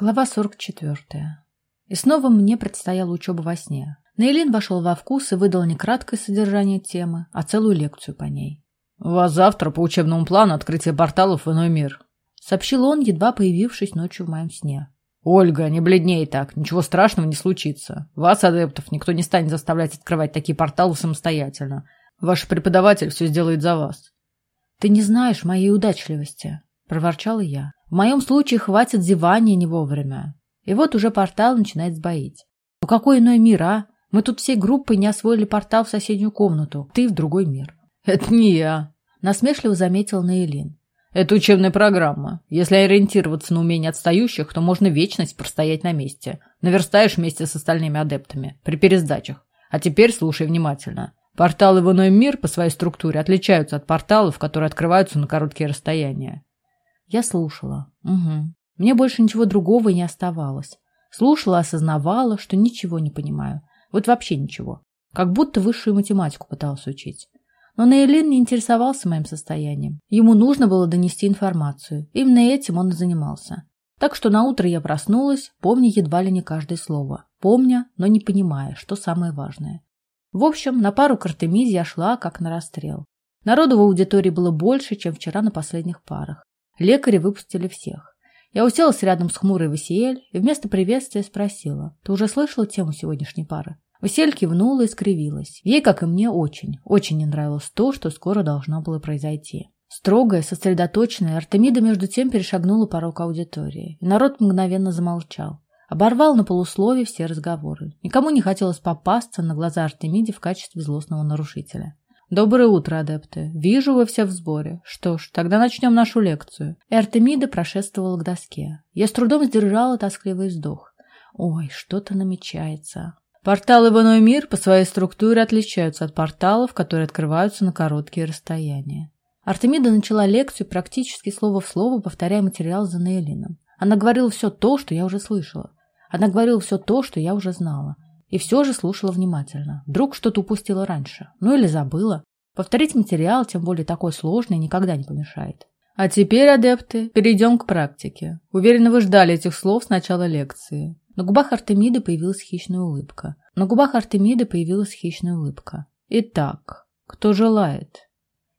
Глава 44. И снова мне предстояла учеба во сне. Нейлин вошел во вкус и выдал не краткое содержание темы, а целую лекцию по ней. «У вас завтра по учебному плану открытие порталов в иной мир», — сообщил он, едва появившись ночью в моем сне. «Ольга, не бледней так, ничего страшного не случится. Вас, адептов, никто не станет заставлять открывать такие порталы самостоятельно. Ваш преподаватель все сделает за вас». «Ты не знаешь моей удачливости», — проворчала я. В моем случае хватит зевания не вовремя. И вот уже портал начинает сбоить. Ну какой иной мир, а? Мы тут всей группой не освоили портал в соседнюю комнату. Ты в другой мир. Это не я. Насмешливо заметил Наилин. Это учебная программа. Если ориентироваться на умения отстающих, то можно вечность простоять на месте. Наверстаешь вместе с остальными адептами. При пересдачах. А теперь слушай внимательно. Порталы в иной мир по своей структуре отличаются от порталов, которые открываются на короткие расстояния. Я слушала. Угу. Мне больше ничего другого не оставалось. Слушала, осознавала, что ничего не понимаю. Вот вообще ничего. Как будто высшую математику пыталась учить. Но Нейлин не интересовался моим состоянием. Ему нужно было донести информацию. Именно этим он и занимался. Так что на утро я проснулась, помня едва ли не каждое слово. Помня, но не понимая, что самое важное. В общем, на пару к Артемизе я шла, как на расстрел. Народу в аудитории было больше, чем вчера на последних парах. Лекари выпустили всех. Я уселась рядом с хмурой Васиэль и вместо приветствия спросила. «Ты уже слышала тему сегодняшней пары?» Василь кивнула и скривилась. Ей, как и мне, очень, очень не нравилось то, что скоро должно было произойти. Строгая, сосредоточенная, Артемида между тем перешагнула порог аудитории, и народ мгновенно замолчал. Оборвал на полусловие все разговоры. Никому не хотелось попасться на глаза Артемиде в качестве злостного нарушителя. Доброе утро, адепты. Вижу, вы все в сборе. Что ж, тогда начнем нашу лекцию. Эртемида прошествовала к доске. Я с трудом сдержала тоскливый вздох. Ой, что-то намечается. Порталы в иной мир по своей структуре отличаются от порталов, которые открываются на короткие расстояния. Артемида начала лекцию практически слово в слово, повторяя материал за Нейлином. Она говорила все то, что я уже слышала. Она говорила все то, что я уже знала. И все же слушала внимательно. Вдруг что-то упустила раньше. Ну или забыла. Повторить материал, тем более такой сложный, никогда не помешает. А теперь, адепты, перейдем к практике. Уверена, вы ждали этих слов с начала лекции. На губах Артемиды появилась хищная улыбка. На губах Артемиды появилась хищная улыбка. Итак, кто желает?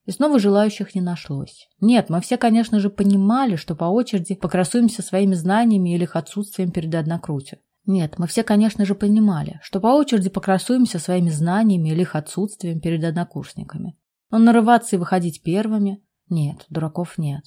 И снова желающих не нашлось. Нет, мы все, конечно же, понимали, что по очереди покрасуемся своими знаниями или их отсутствием перед однокрутием. Нет, мы все, конечно же, понимали, что по очереди покрасуемся своими знаниями или их отсутствием перед однокурсниками. Но нарываться и выходить первыми? Нет, дураков нет.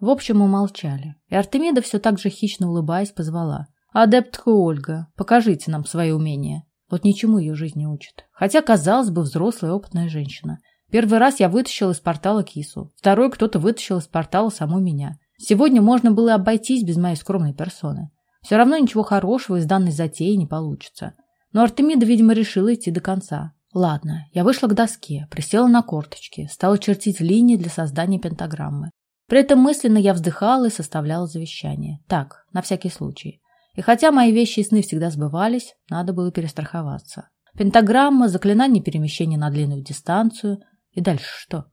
В общем, мы молчали. И Артемида все так же хищно улыбаясь позвала. «Адептка Ольга, покажите нам свои умения». Вот ничему ее жизнь не учит. Хотя, казалось бы, взрослая опытная женщина. Первый раз я вытащил из портала кису. Второй кто-то вытащил из портала саму меня. Сегодня можно было обойтись без моей скромной персоны. Все равно ничего хорошего из данной затеи не получится. Но Артемида, видимо, решила идти до конца. Ладно, я вышла к доске, присела на корточки, стала чертить линии для создания пентаграммы. При этом мысленно я вздыхала и составляла завещание. Так, на всякий случай. И хотя мои вещи и сны всегда сбывались, надо было перестраховаться. Пентаграмма, заклинание перемещения на длинную дистанцию. И дальше что?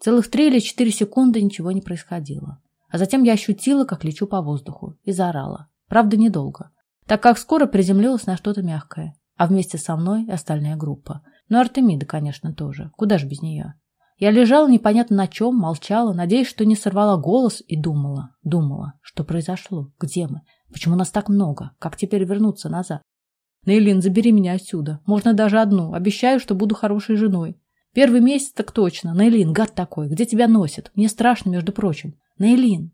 Целых три или четыре секунды ничего не происходило. А затем я ощутила, как лечу по воздуху, и заорала. Правда, недолго, так как скоро приземлилась на что-то мягкое, а вместе со мной остальная группа. Ну, Артемида, конечно, тоже. Куда ж без нее? Я лежала непонятно на чем, молчала, надеясь, что не сорвала голос, и думала, думала, что произошло, где мы, почему нас так много, как теперь вернуться назад. Нейлин, забери меня отсюда, можно даже одну, обещаю, что буду хорошей женой. Первый месяц так точно. Нейлин, гад такой, где тебя носит? Мне страшно, между прочим. Нейлин,